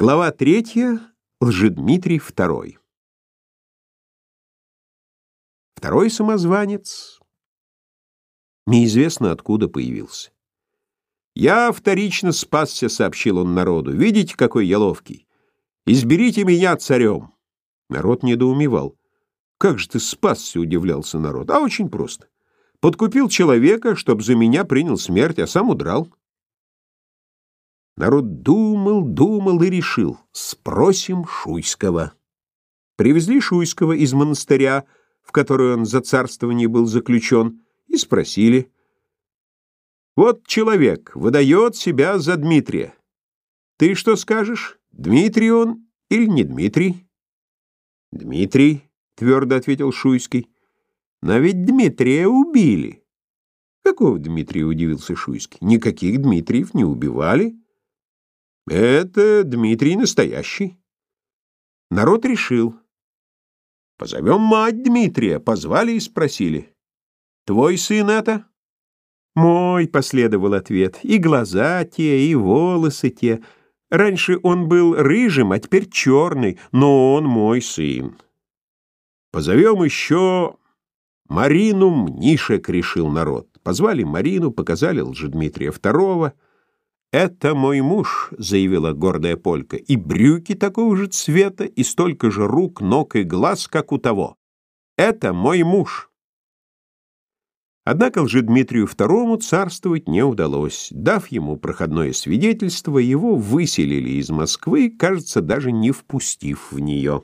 Глава третья. Лжедмитрий II. Второй самозванец неизвестно откуда появился. «Я вторично спасся», — сообщил он народу. «Видите, какой я ловкий? Изберите меня царем!» Народ недоумевал. «Как же ты спасся?» — удивлялся народ. «А очень просто. Подкупил человека, чтоб за меня принял смерть, а сам удрал». Народ думал, думал и решил — спросим Шуйского. Привезли Шуйского из монастыря, в который он за царствование был заключен, и спросили. «Вот человек выдает себя за Дмитрия. Ты что скажешь, Дмитрий он или не Дмитрий?» «Дмитрий», — твердо ответил Шуйский. «Но ведь Дмитрия убили». «Какого Дмитрия?» — удивился Шуйский. «Никаких Дмитриев не убивали». Это Дмитрий настоящий. Народ решил. Позовем мать Дмитрия. Позвали и спросили. Твой сын это? Мой, последовал ответ. И глаза те, и волосы те. Раньше он был рыжим, а теперь черный, но он мой сын. Позовем еще Марину Мнишек, решил народ. Позвали Марину, показали Лжедмитрия Второго — «Это мой муж», — заявила гордая полька, — «и брюки такого же цвета, и столько же рук, ног и глаз, как у того. Это мой муж». Однако Лжедмитрию II царствовать не удалось. Дав ему проходное свидетельство, его выселили из Москвы, кажется, даже не впустив в нее.